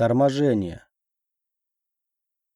Торможение.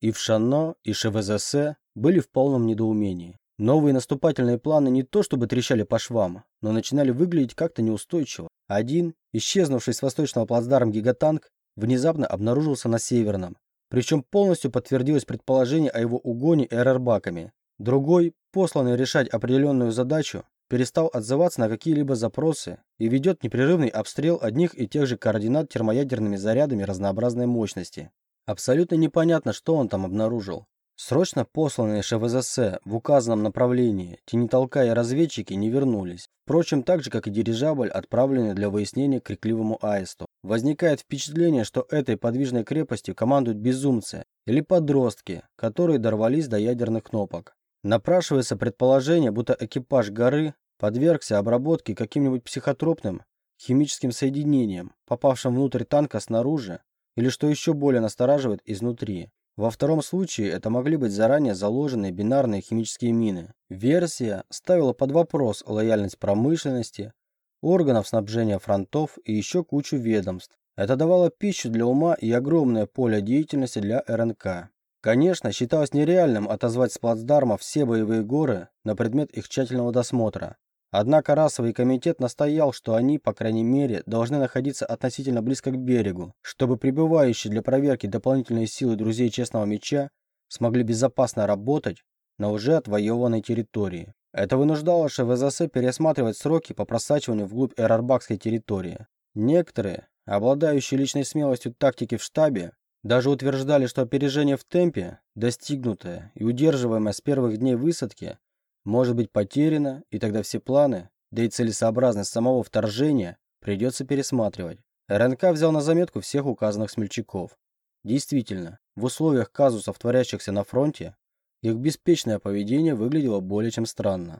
И в Шанно, и ШВЗС были в полном недоумении. Новые наступательные планы не то чтобы трещали по швам, но начинали выглядеть как-то неустойчиво. Один, исчезнувший с восточного плацдарма гигатанк, внезапно обнаружился на северном. Причем полностью подтвердилось предположение о его угоне РРБаками. Другой, посланный решать определенную задачу, перестал отзываться на какие-либо запросы и ведет непрерывный обстрел одних и тех же координат термоядерными зарядами разнообразной мощности. Абсолютно непонятно, что он там обнаружил. Срочно посланные ШВЗС в указанном направлении тенитолка разведчики не вернулись. Впрочем, так же, как и дирижабль, отправленный для выяснения к крикливому аисту. Возникает впечатление, что этой подвижной крепостью командуют безумцы или подростки, которые дорвались до ядерных кнопок. Напрашивается предположение, будто экипаж горы подвергся обработке каким-нибудь психотропным химическим соединением, попавшим внутрь танка снаружи, или, что еще более настораживает, изнутри. Во втором случае это могли быть заранее заложенные бинарные химические мины. Версия ставила под вопрос лояльность промышленности, органов снабжения фронтов и еще кучу ведомств. Это давало пищу для ума и огромное поле деятельности для РНК. Конечно, считалось нереальным отозвать с плацдарма все боевые горы на предмет их тщательного досмотра. Однако расовый комитет настоял, что они, по крайней мере, должны находиться относительно близко к берегу, чтобы прибывающие для проверки дополнительные силы друзей Честного Меча смогли безопасно работать на уже отвоеванной территории. Это вынуждало ШВЗС пересматривать сроки по просачиванию вглубь эрарбакской территории. Некоторые, обладающие личной смелостью тактики в штабе, даже утверждали, что опережение в темпе, достигнутое и удерживаемое с первых дней высадки, может быть потеряно, и тогда все планы, да и целесообразность самого вторжения придется пересматривать. РНК взял на заметку всех указанных смельчаков. Действительно, в условиях казусов, творящихся на фронте, их беспечное поведение выглядело более чем странно.